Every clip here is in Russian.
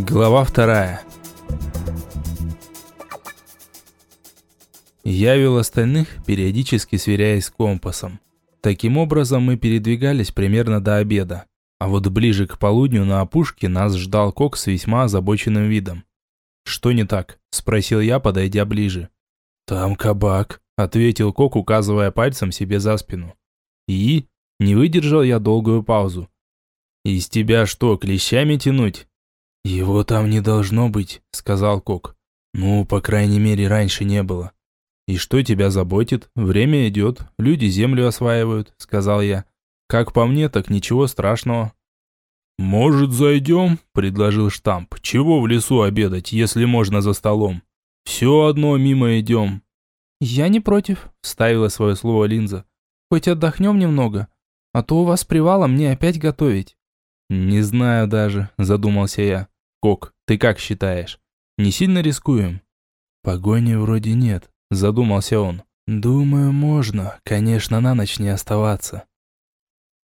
Глава вторая. Я вел остальных, периодически сверяясь с компасом. Таким образом мы передвигались примерно до обеда. А вот ближе к полудню на опушке нас ждал Кок с весьма озабоченным видом. «Что не так?» – спросил я, подойдя ближе. «Там кабак», – ответил Кок, указывая пальцем себе за спину. «И?» – не выдержал я долгую паузу. «Из тебя что, клещами тянуть?» «Его там не должно быть», — сказал Кок. «Ну, по крайней мере, раньше не было». «И что тебя заботит? Время идет, люди землю осваивают», — сказал я. «Как по мне, так ничего страшного». «Может, зайдем?» – предложил штамп. «Чего в лесу обедать, если можно за столом? Все одно мимо идем». «Я не против», – вставила свое слово Линза. «Хоть отдохнем немного, а то у вас привала мне опять готовить». «Не знаю даже», – задумался я. «Кок, ты как считаешь? Не сильно рискуем?» «Погони вроде нет», – задумался он. «Думаю, можно, конечно, на ночь не оставаться».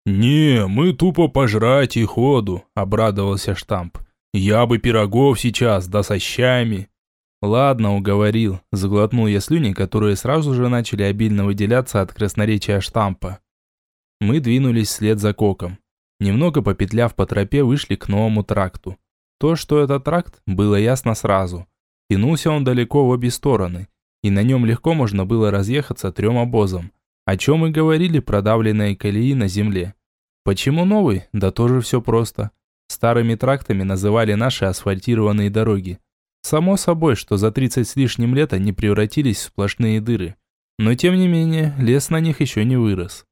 «Не, мы тупо пожрать и ходу», – обрадовался штамп. «Я бы пирогов сейчас, да со щами». «Ладно, уговорил», – заглотнул я слюни, которые сразу же начали обильно выделяться от красноречия штампа. Мы двинулись вслед за Коком. Немного попетляв по тропе, вышли к новому тракту. То, что это тракт, было ясно сразу. Тянулся он далеко в обе стороны, и на нем легко можно было разъехаться трем обозам, о чем и говорили продавленные колеи на земле. Почему новый? Да тоже все просто. Старыми трактами называли наши асфальтированные дороги. Само собой, что за 30 с лишним лет они превратились в сплошные дыры. Но тем не менее, лес на них еще не вырос.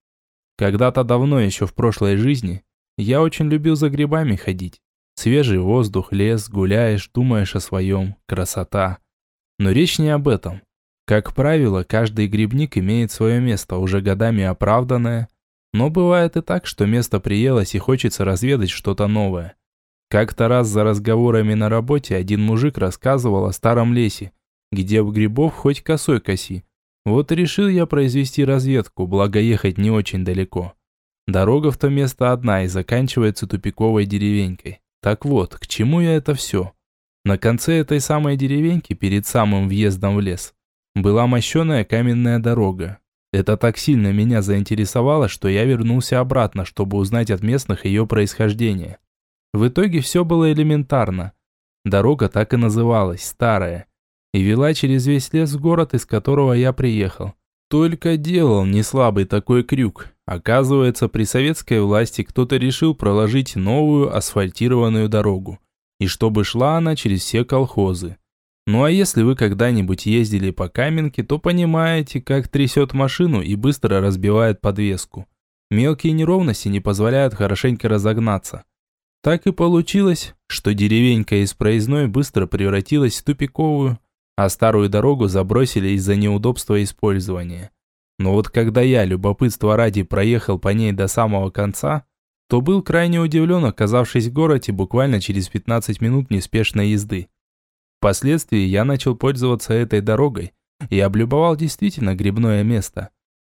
Когда-то давно, еще в прошлой жизни, я очень любил за грибами ходить. Свежий воздух, лес, гуляешь, думаешь о своем, красота. Но речь не об этом. Как правило, каждый грибник имеет свое место, уже годами оправданное. Но бывает и так, что место приелось и хочется разведать что-то новое. Как-то раз за разговорами на работе один мужик рассказывал о старом лесе, где в грибов хоть косой коси. Вот решил я произвести разведку, благо ехать не очень далеко. Дорога в то место одна и заканчивается тупиковой деревенькой. Так вот, к чему я это все? На конце этой самой деревеньки, перед самым въездом в лес, была мощеная каменная дорога. Это так сильно меня заинтересовало, что я вернулся обратно, чтобы узнать от местных ее происхождение. В итоге все было элементарно. Дорога так и называлась, старая, и вела через весь лес в город, из которого я приехал. Только делал не слабый такой крюк. Оказывается, при советской власти кто-то решил проложить новую асфальтированную дорогу. И чтобы шла она через все колхозы. Ну а если вы когда-нибудь ездили по Каменке, то понимаете, как трясет машину и быстро разбивает подвеску. Мелкие неровности не позволяют хорошенько разогнаться. Так и получилось, что деревенька из проездной быстро превратилась в тупиковую, а старую дорогу забросили из-за неудобства использования. Но вот когда я, любопытство ради, проехал по ней до самого конца, то был крайне удивлен, оказавшись в городе буквально через 15 минут неспешной езды. Впоследствии я начал пользоваться этой дорогой и облюбовал действительно грибное место.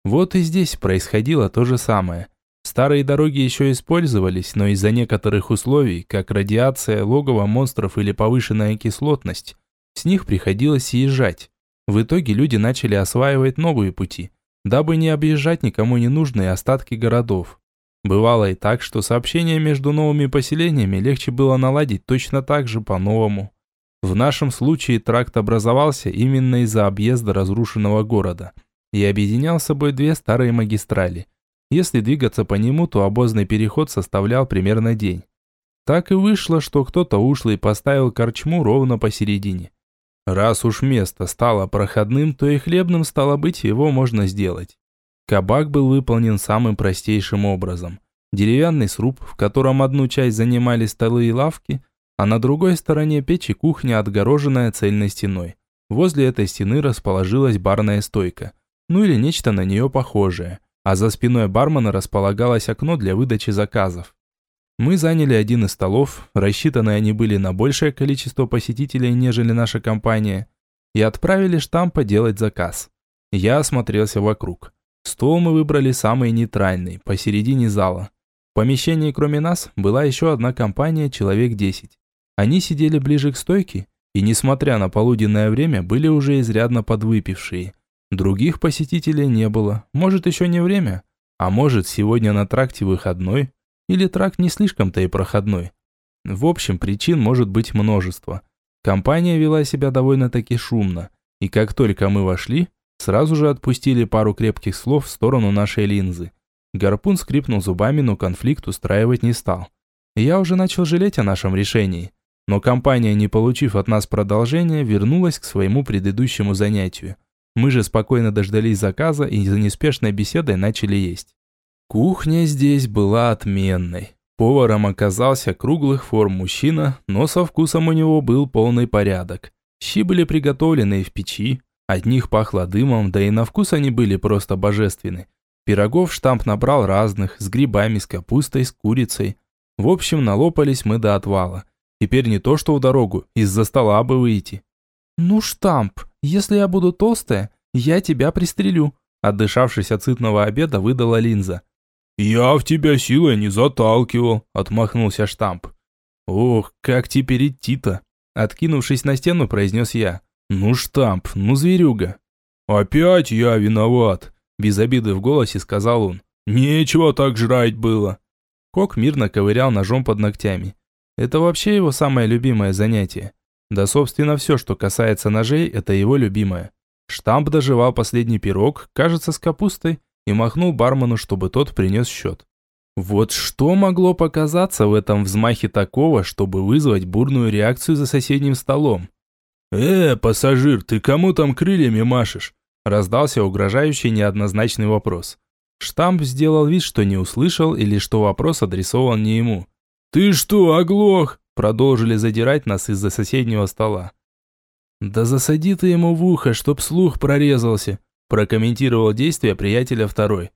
Вот и здесь происходило то же самое. Старые дороги еще использовались, но из-за некоторых условий, как радиация, логово монстров или повышенная кислотность, с них приходилось съезжать. В итоге люди начали осваивать новые пути, дабы не объезжать никому не нужные остатки городов. Бывало и так, что сообщение между новыми поселениями легче было наладить точно так же по-новому. В нашем случае тракт образовался именно из-за объезда разрушенного города и объединял собой две старые магистрали. Если двигаться по нему, то обозный переход составлял примерно день. Так и вышло, что кто-то ушлый поставил корчму ровно посередине. Раз уж место стало проходным, то и хлебным стало быть, его можно сделать. Кабак был выполнен самым простейшим образом. Деревянный сруб, в котором одну часть занимали столы и лавки, а на другой стороне печи кухня, отгороженная цельной стеной. Возле этой стены расположилась барная стойка, ну или нечто на нее похожее, а за спиной бармена располагалось окно для выдачи заказов. Мы заняли один из столов, рассчитанные они были на большее количество посетителей, нежели наша компания, и отправили штампа делать заказ. Я осмотрелся вокруг. Стол мы выбрали самый нейтральный, посередине зала. В помещении кроме нас была еще одна компания, человек 10. Они сидели ближе к стойке и, несмотря на полуденное время, были уже изрядно подвыпившие. Других посетителей не было. Может, еще не время? А может, сегодня на тракте выходной? Или тракт не слишком-то и проходной? В общем, причин может быть множество. Компания вела себя довольно-таки шумно, и как только мы вошли, сразу же отпустили пару крепких слов в сторону нашей линзы. Гарпун скрипнул зубами, но конфликт устраивать не стал. Я уже начал жалеть о нашем решении, но компания, не получив от нас продолжения, вернулась к своему предыдущему занятию. Мы же спокойно дождались заказа и за неспешной беседой начали есть. Кухня здесь была отменной. Поваром оказался круглых форм мужчина, но со вкусом у него был полный порядок. Щи были приготовлены в печи, от них пахло дымом, да и на вкус они были просто божественны. Пирогов штамп набрал разных, с грибами, с капустой, с курицей. В общем, налопались мы до отвала. Теперь не то что в дорогу, из-за стола бы выйти. «Ну, штамп, если я буду толстая, я тебя пристрелю», отдышавшись от сытного обеда, выдала линза. «Я в тебя силой не заталкивал», – отмахнулся штамп. «Ох, как теперь идти-то?» Откинувшись на стену, произнес я. «Ну, штамп, ну, зверюга». «Опять я виноват», – без обиды в голосе сказал он. «Нечего так жрать было». Кок мирно ковырял ножом под ногтями. Это вообще его самое любимое занятие. Да, собственно, все, что касается ножей, это его любимое. Штамп доживал последний пирог, кажется, с капустой, и махнул бармену, чтобы тот принес счет. Вот что могло показаться в этом взмахе такого, чтобы вызвать бурную реакцию за соседним столом? «Э, пассажир, ты кому там крыльями машешь?» Раздался угрожающий неоднозначный вопрос. Штамп сделал вид, что не услышал или что вопрос адресован не ему. «Ты что, оглох?» Продолжили задирать нас из-за соседнего стола. «Да засади ты ему в ухо, чтоб слух прорезался», прокомментировал действия приятеля второй.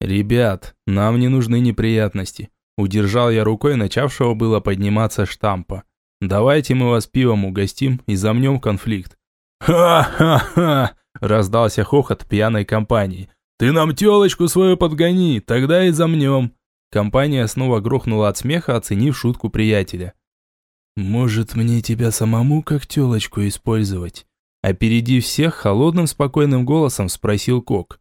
«Ребят, нам не нужны неприятности», удержал я рукой начавшего было подниматься штампа. «Давайте мы вас пивом угостим и замнем конфликт». «Ха-ха-ха!» раздался хохот пьяной компании. «Ты нам телочку свою подгони, тогда и замнем». Компания снова грохнула от смеха, оценив шутку приятеля. «Может, мне тебя самому как телочку использовать?» Опередив всех, холодным спокойным голосом спросил Кок.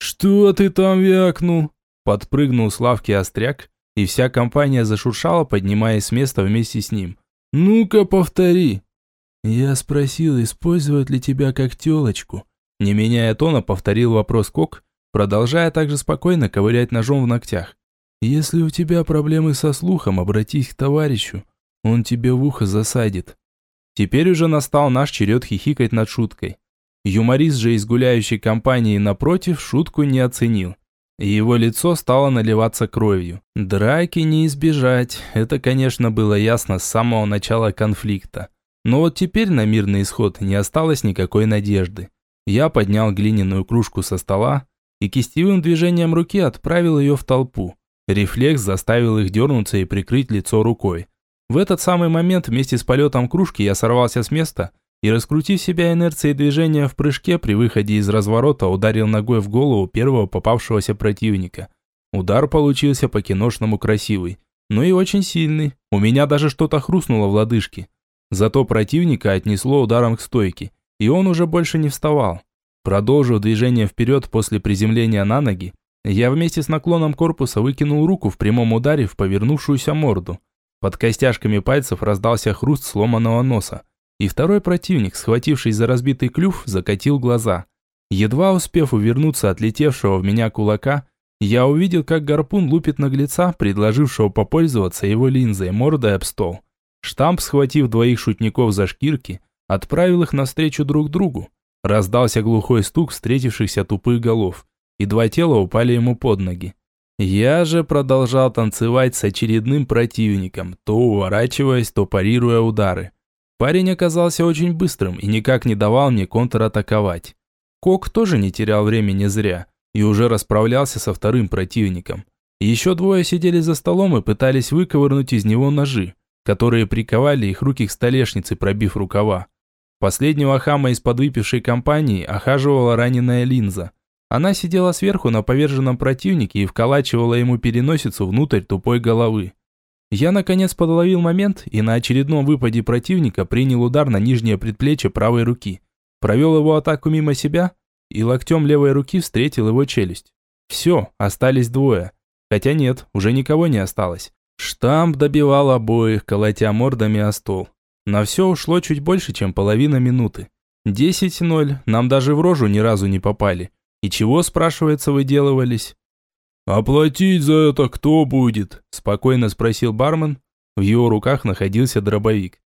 «Что ты там вякнул?» Подпрыгнул с лавки остряк, и вся компания зашуршала, поднимаясь с места вместе с ним. «Ну-ка, повтори!» «Я спросил, использовать ли тебя как телочку?» Не меняя тона, повторил вопрос Кок, продолжая также спокойно ковырять ножом в ногтях. «Если у тебя проблемы со слухом, обратись к товарищу, он тебе в ухо засадит». Теперь уже настал наш черед хихикать над шуткой. Юморист же из гуляющей компании напротив шутку не оценил. И его лицо стало наливаться кровью. Драки не избежать, это, конечно, было ясно с самого начала конфликта. Но вот теперь на мирный исход не осталось никакой надежды. Я поднял глиняную кружку со стола и кистевым движением руки отправил ее в толпу. Рефлекс заставил их дернуться и прикрыть лицо рукой. В этот самый момент вместе с полетом кружки я сорвался с места и, раскрутив себя инерцией движения в прыжке, при выходе из разворота ударил ногой в голову первого попавшегося противника. Удар получился по-киношному красивый, но и очень сильный. У меня даже что-то хрустнуло в лодыжке. Зато противника отнесло ударом к стойке, и он уже больше не вставал. Продолжив движение вперед после приземления на ноги, я вместе с наклоном корпуса выкинул руку в прямом ударе в повернувшуюся морду. Под костяшками пальцев раздался хруст сломанного носа. И второй противник, схватившись за разбитый клюв, закатил глаза. Едва успев увернуться от летевшего в меня кулака, я увидел, как гарпун лупит наглеца, предложившего попользоваться его линзой мордой об стол. Штамп, схватив двоих шутников за шкирки, отправил их навстречу друг другу. Раздался глухой стук встретившихся тупых голов, и два тела упали ему под ноги. Я же продолжал танцевать с очередным противником, то уворачиваясь, то парируя удары. Парень оказался очень быстрым и никак не давал мне контратаковать. Кок тоже не терял времени зря и уже расправлялся со вторым противником. Еще двое сидели за столом и пытались выковырнуть из него ножи, которые приковали их руки к столешнице, пробив рукава. Последнего хама из подвыпившей компании охаживала раненая линза – она сидела сверху на поверженном противнике и вколачивала ему переносицу внутрь тупой головы. Я наконец подловил момент и на очередном выпаде противника принял удар на нижнее предплечье правой руки. Провел его атаку мимо себя и локтем левой руки встретил его челюсть. Все, остались двое. Хотя нет, уже никого не осталось. Штамп добивал обоих, колотя мордами о стол. На все ушло чуть больше, чем половина минуты. 10-0, нам даже в рожу ни разу не попали. И чего, спрашивается, выделывались? «Оплатить за это кто будет?» – спокойно спросил бармен. В его руках находился дробовик.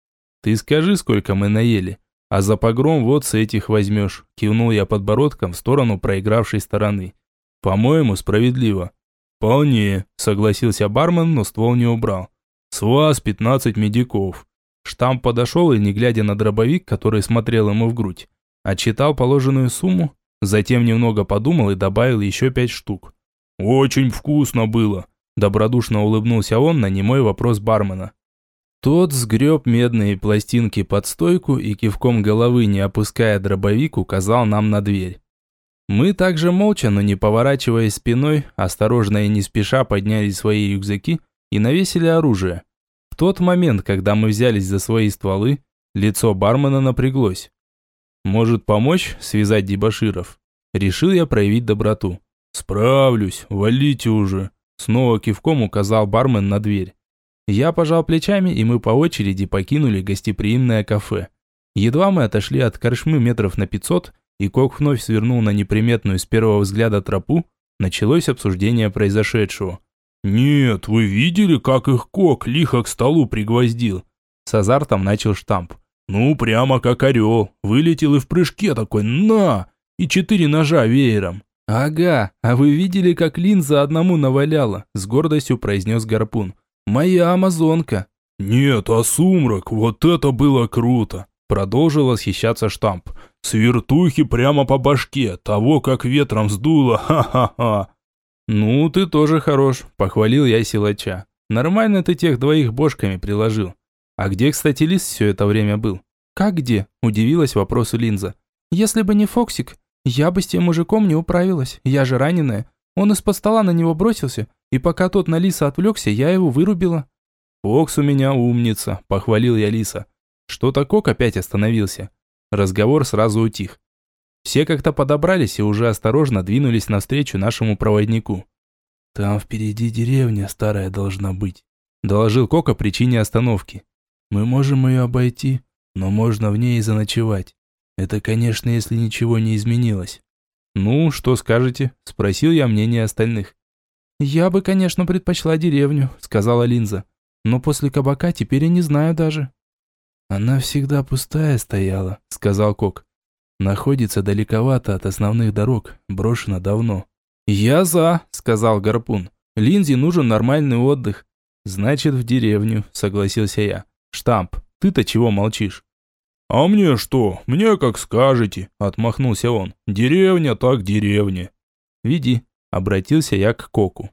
«Ты скажи, сколько мы наели, а за погром вот с этих возьмешь», – кивнул я подбородком в сторону проигравшей стороны. «По-моему, справедливо». «Вполне», – согласился бармен, но ствол не убрал. «С вас 15 медиков». Штамп подошел и, не глядя на дробовик, который смотрел ему в грудь, отчитал положенную сумму, затем немного подумал и добавил еще пять штук. «Очень вкусно было», – добродушно улыбнулся он на немой вопрос бармена. Тот сгреб медные пластинки под стойку и кивком головы, не опуская дробовик, указал нам на дверь. Мы также молча, но не поворачиваясь спиной, осторожно и не спеша подняли свои рюкзаки и навесили оружие. В тот момент, когда мы взялись за свои стволы, лицо бармена напряглось. Может помочь связать дебоширов? Решил я проявить доброту. «Справлюсь, валите уже», – снова кивком указал бармен на дверь. Я пожал плечами, и мы по очереди покинули гостеприимное кафе. Едва мы отошли от коршмы метров на пятьсот, и Кок вновь свернул на неприметную с первого взгляда тропу, началось обсуждение произошедшего. «Нет, вы видели, как их кок лихо к столу пригвоздил?» С азартом начал штамп. «Ну, прямо как орел. Вылетел и в прыжке такой «на!» и четыре ножа веером». «Ага, а вы видели, как линза одному наваляла?» С гордостью произнес Гарпун. «Моя амазонка». «Нет, а сумрак, вот это было круто!» Продолжил восхищаться штамп. «Свертухи прямо по башке, того, как ветром сдуло, ха-ха-ха!» «Ну, ты тоже хорош», – похвалил я силача. «Нормально ты тех двоих бошками приложил. А где, кстати, Лис все это время был?» «Как где?» – удивилась вопросу Линза. «Если бы не Фоксик, я бы с тем мужиком не управилась. Я же раненая. Он из-под стола на него бросился, и пока тот на Лиса отвлекся, я его вырубила». «Фокс у меня умница», – похвалил я Лиса. Что-то Кок опять остановился. Разговор сразу утих. Все как-то подобрались и уже осторожно двинулись навстречу нашему проводнику. «Там впереди деревня старая должна быть», – доложил Кок причине остановки. «Мы можем ее обойти, но можно в ней и заночевать. Это, конечно, если ничего не изменилось». «Ну, что скажете?» – спросил я мнение остальных. «Я бы, конечно, предпочла деревню», – сказала Линза. «Но после кабака теперь я не знаю даже». «Она всегда пустая стояла», – сказал Кок. Находится далековато от основных дорог, брошена давно. «Я за», – сказал Гарпун. «Линзе нужен нормальный отдых». «Значит, в деревню», – согласился я. «Штамп, ты-то чего молчишь?» «А мне что? Мне как скажете», – отмахнулся он. «Деревня так деревня». «Веди», – обратился я к Коку.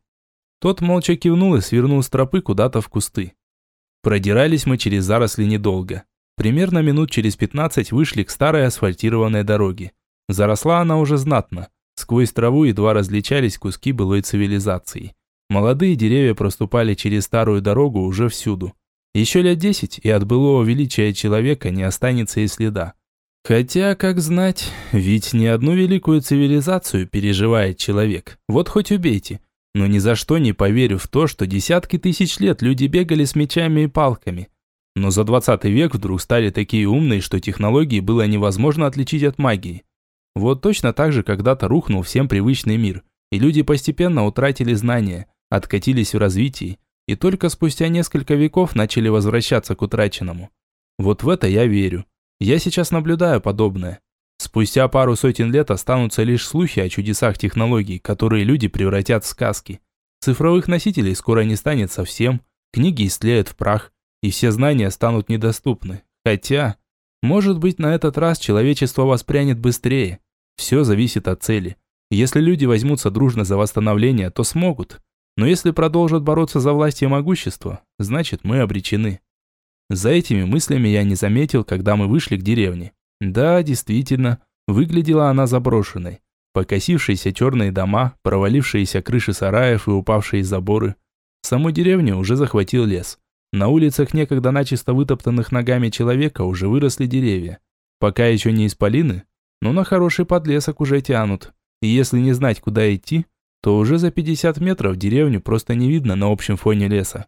Тот молча кивнул и свернул с тропы куда-то в кусты. Продирались мы через заросли недолго. Примерно минут через 15 вышли к старой асфальтированной дороге. Заросла она уже знатно. Сквозь траву едва различались куски былой цивилизации. Молодые деревья проступали через старую дорогу уже всюду. Еще лет десять, и от былого величия человека не останется и следа. Хотя, как знать, ведь не одну великую цивилизацию переживает человек. Вот хоть убейте. Но ни за что не поверю в то, что десятки тысяч лет люди бегали с мечами и палками – но за 20 век вдруг стали такие умные, что технологии было невозможно отличить от магии. Вот точно так же когда-то рухнул всем привычный мир, и люди постепенно утратили знания, откатились в развитии, и только спустя несколько веков начали возвращаться к утраченному. Вот в это я верю. Я сейчас наблюдаю подобное. Спустя пару сотен лет останутся лишь слухи о чудесах технологий, которые люди превратят в сказки. Цифровых носителей скоро не станет совсем, книги истлеют в прах, и все знания станут недоступны. Хотя, может быть, на этот раз человечество воспрянет быстрее. Все зависит от цели. Если люди возьмутся дружно за восстановление, то смогут. Но если продолжат бороться за власть и могущество, значит мы обречены. За этими мыслями я не заметил, когда мы вышли к деревне. Да, действительно, выглядела она заброшенной. Покосившиеся черные дома, провалившиеся крыши сараев и упавшие заборы. Саму деревню уже захватил лес. На улицах некогда начисто вытоптанных ногами человека уже выросли деревья. Пока еще не исполины, но на хороший подлесок уже тянут. И если не знать, куда идти, то уже за 50 метров деревню просто не видно на общем фоне леса.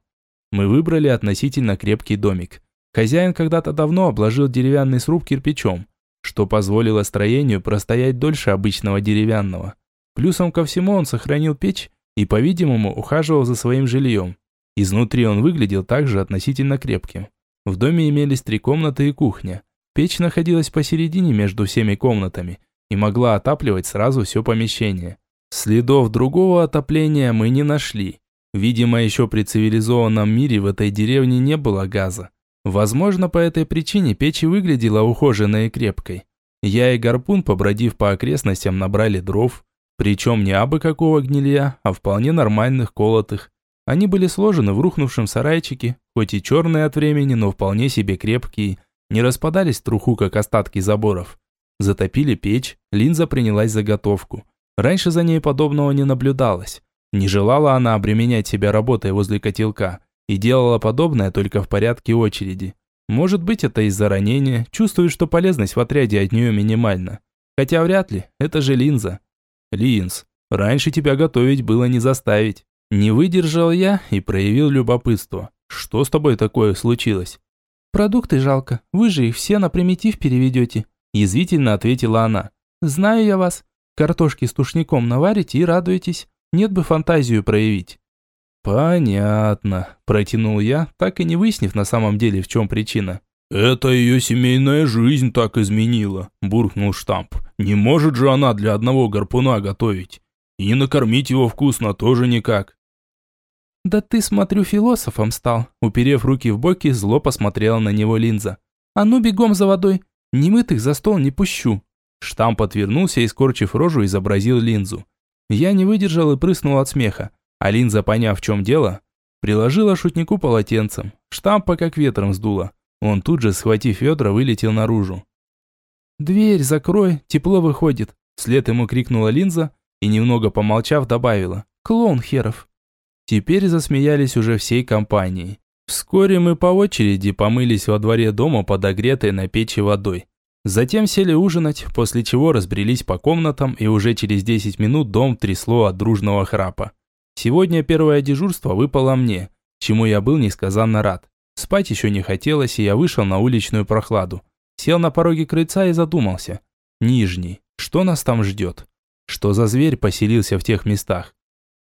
Мы выбрали относительно крепкий домик. Хозяин когда-то давно обложил деревянный сруб кирпичом, что позволило строению простоять дольше обычного деревянного. Плюсом ко всему он сохранил печь и, по-видимому, ухаживал за своим жильем. Изнутри он выглядел также относительно крепким. В доме имелись три комнаты и кухня. Печь находилась посередине между всеми комнатами и могла отапливать сразу все помещение. Следов другого отопления мы не нашли. Видимо, еще при цивилизованном мире в этой деревне не было газа. Возможно, по этой причине печь выглядела ухоженной и крепкой. Я и Гарпун, побродив по окрестностям, набрали дров, причем не абы какого гнилья, а вполне нормальных колотых. Они были сложены в рухнувшем сарайчике, хоть и черные от времени, но вполне себе крепкие, не распадались труху, как остатки заборов. Затопили печь, линза принялась за готовку. Раньше за ней подобного не наблюдалось. Не желала она обременять себя работой возле котелка и делала подобное только в порядке очереди. Может быть, это из-за ранения, чувствует, что полезность в отряде от нее минимальна. Хотя вряд ли, это же линза. Линз, раньше тебя готовить было не заставить. Не выдержал я и проявил любопытство. Что с тобой такое случилось? Продукты жалко, вы же их все на примитив переведете. Язвительно ответила она. Знаю я вас. Картошки с тушником наварите и радуетесь. Нет бы фантазию проявить. «Понятно», – протянул я, так и не выяснив на самом деле, в чем причина. «Это ее семейная жизнь так изменила», – буркнул штамп. «Не может же она для одного гарпуна готовить. И накормить его вкусно тоже никак». «Да ты, смотрю, философом стал», – уперев руки в боки, зло посмотрела на него линза. «А ну бегом за водой, немытых за стол не пущу». Штамп отвернулся и, скорчив рожу, изобразил линзу. Я не выдержал и прыснул от смеха. А линза, поняв, в чем дело, приложила шутнику полотенцем. Штампа как ветром сдуло. Он тут же, схватив ведра, вылетел наружу. «Дверь закрой, тепло выходит!» Вслед ему крикнула линза и, немного помолчав, добавила. «Клоун херов!» Теперь засмеялись уже всей компанией. Вскоре мы по очереди помылись во дворе дома подогретой на печи водой. Затем сели ужинать, после чего разбрелись по комнатам, и уже через 10 минут дом трясло от дружного храпа. Сегодня первое дежурство выпало мне, чему я был несказанно рад. Спать еще не хотелось, и я вышел на уличную прохладу. Сел на пороге крыльца и задумался. Нижний. Что нас там ждет? Что за зверь поселился в тех местах?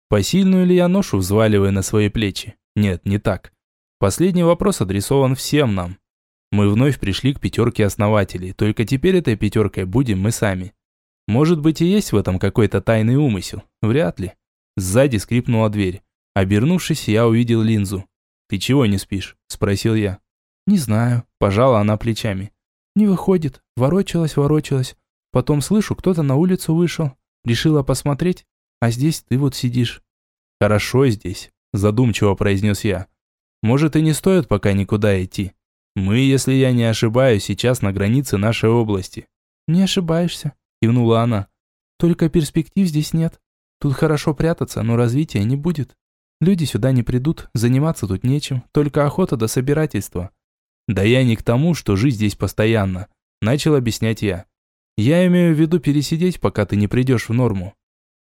Посильную ли я ношу взваливая на свои плечи? Нет, не так. Последний вопрос адресован всем нам. Мы вновь пришли к пятерке основателей, только теперь этой пятеркой будем мы сами. Может быть и есть в этом какой-то тайный умысел? Вряд ли. Сзади скрипнула дверь. Обернувшись, я увидел линзу. «Ты чего не спишь?» – спросил я. «Не знаю», – пожала она плечами. «Не выходит. Ворочалась, ворочалась. Потом слышу, кто-то на улицу вышел. Решила посмотреть, а здесь ты вот сидишь». «Хорошо здесь», – задумчиво произнес я. «Может, и не стоит пока никуда идти. Мы, если я не ошибаюсь, сейчас на границе нашей области». «Не ошибаешься», – кивнула она. «Только перспектив здесь нет. Тут хорошо прятаться, но развития не будет. Люди сюда не придут, заниматься тут нечем, только охота до собирательства. Да я не к тому, что жить здесь постоянно, начал объяснять я. Я имею в виду пересидеть, пока ты не придешь в норму.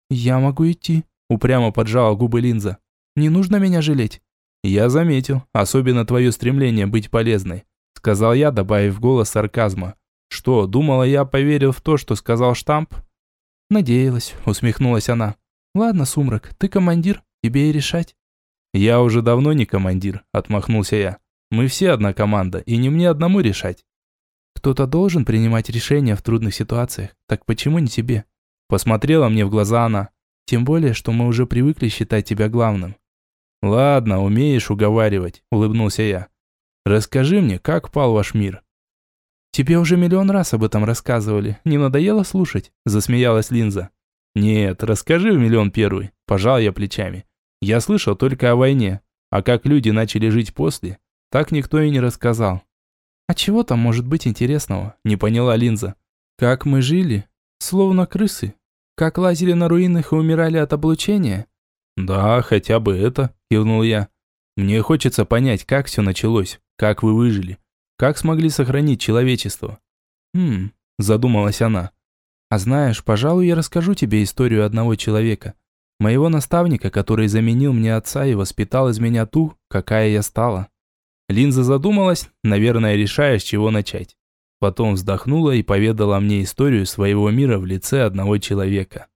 Я могу идти, упрямо поджала губы Линза. Не нужно меня жалеть. Я заметил, особенно твое стремление быть полезной, сказал я, добавив голос сарказма. Что, думала я поверил в то, что сказал штамп? Надеялась, усмехнулась она. «Ладно, Сумрак, ты командир, тебе и решать». «Я уже давно не командир», – отмахнулся я. «Мы все одна команда, и не мне одному решать». «Кто-то должен принимать решения в трудных ситуациях, так почему не тебе?» Посмотрела мне в глаза она. «Тем более, что мы уже привыкли считать тебя главным». «Ладно, умеешь уговаривать», – улыбнулся я. «Расскажи мне, как пал ваш мир?» «Тебе уже миллион раз об этом рассказывали. Не надоело слушать?» – засмеялась Линза. «Нет, расскажи в миллион первый», – пожал я плечами. «Я слышал только о войне, а как люди начали жить после, так никто и не рассказал». «А чего там может быть интересного?» – не поняла Линза. «Как мы жили? Словно крысы. Как лазили на руинах и умирали от облучения? Да, хотя бы это, кивнул я. Мне хочется понять, как все началось, как вы выжили, как смогли сохранить человечество. Хм, задумалась она. А знаешь, пожалуй, я расскажу тебе историю одного человека. Моего наставника, который заменил мне отца и воспитал из меня ту, какая я стала. Линза задумалась, наверное, решая, с чего начать. Потом вздохнула и поведала мне историю своего мира в лице одного человека.